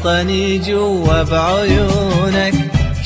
حطني جوا بعيونك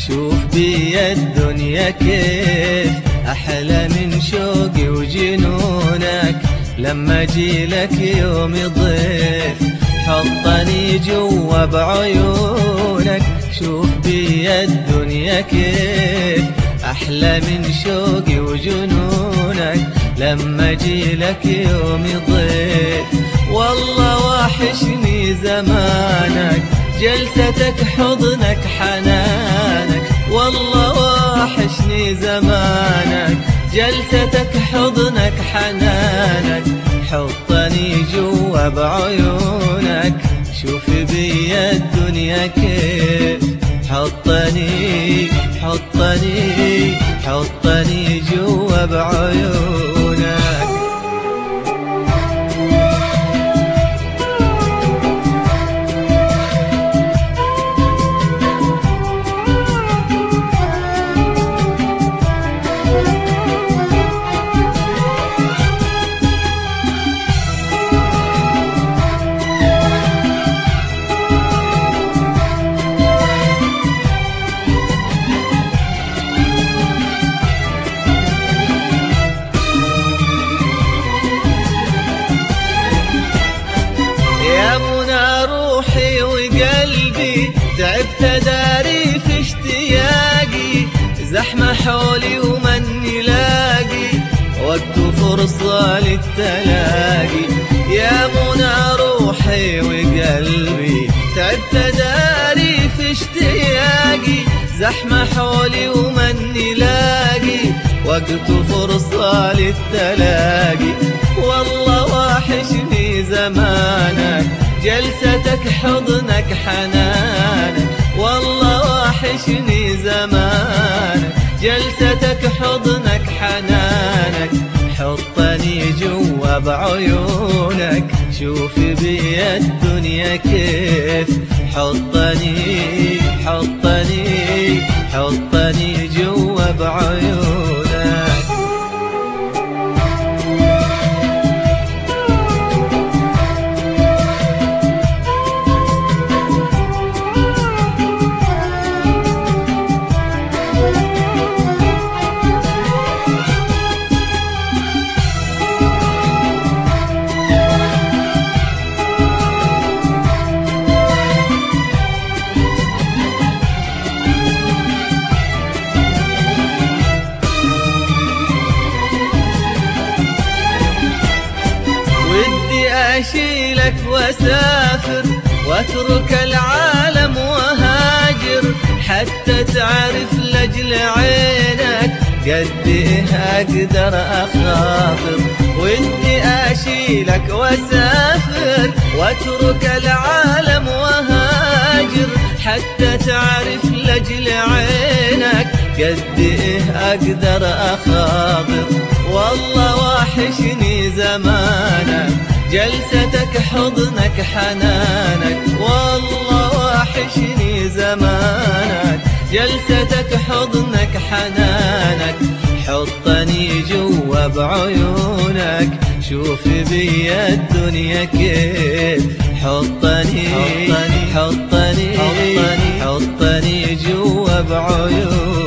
شوف بي الدنيا كيف. أحلى من شوقي وجنونك. لما لك يوم ضيف حطني جوا بعيونك شوف بي الدنيا كيف. أحلى من شوقي وجنونك. لما لك يوم ضيف والله واحشني زمانك. جلستك حضنك حنانك والله واحشني زمانك. جلستك حضنك حنانك حطني جوا بعيونك. شوف بي الدنيا كيف. حطني حطني حطني جوا بعيونك. تعبت داري في اشتياقي زحمة حولي ومن لاقي وقت فرصة للتلاقي. يا منى روحي وقلبي تعبت داري في اشتياقي زحمة حولي ومن لاقي وقت فرصة للتلاقي. والله واحشني زمانك جلستك حضنك حنانك جلستك حضنك حنانك حطني جوا بعيونك. شوف بي الدنيا كيف حطني أشيلك وأسافر وأترك العالم وهاجر حتى تعرف لجل عينك قد إيه أقدر أخاطر. ودي أشيلك وأسافر وأترك العالم وهاجر حتى تعرف لجل عينك قد إيه أقدر أخاطر. والله واحشني زمانك جلستك حضنك حنانك والله واحشني زمانك. جلستك حضنك حنانك حطني جوا بعيونك. شوف بي الدنيا كيف حطني حطني حطني حطني, حطني جوا بعيونك.